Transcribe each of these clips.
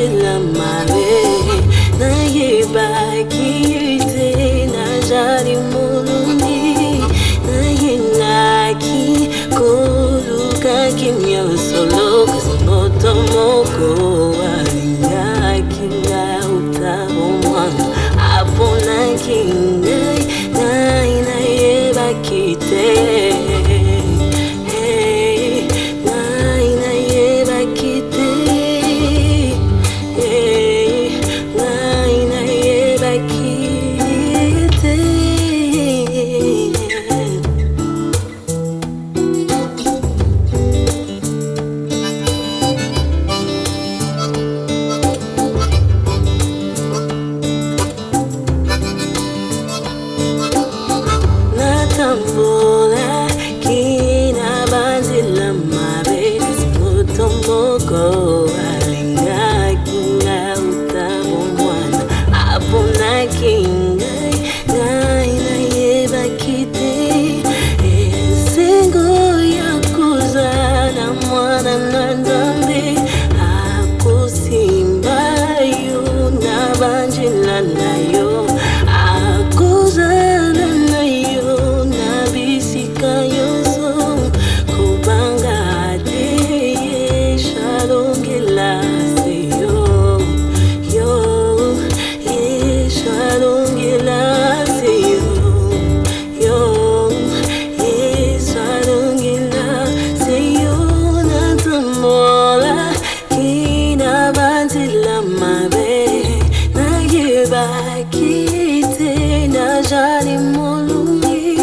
nzela mabe nayebaki te nazali moloni nayengaki koluka kimia osolo kasi moto moko alingaki nga uta bomwana aponaki ngai ngai nayebaki te go. ozali molungi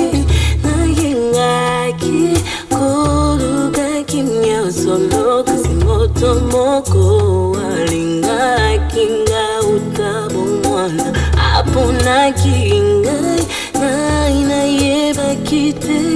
nayengaki kolukaki nyonso lokasi moto moko alingaki nga uta bomwana aponaki ngai nai nayebaki te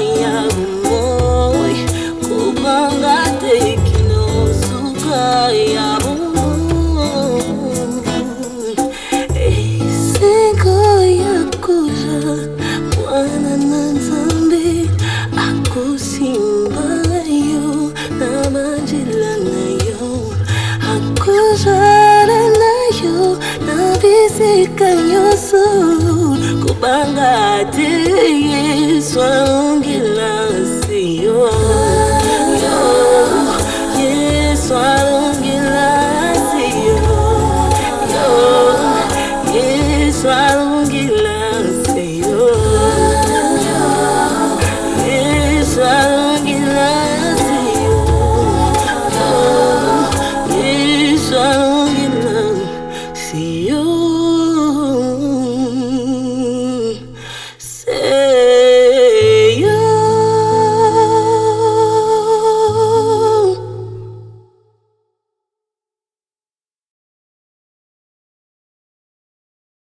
ya bomoi kobanga teki nosuka ya bomoi esengo ya koza mwana na nzambe akosimba yo na banjela na yo akozala na yo na bisika nyonso bangathi yiswa ungilasiyo see you. yiswa ungilasiyo yiswa ungilasiyo yiswa you.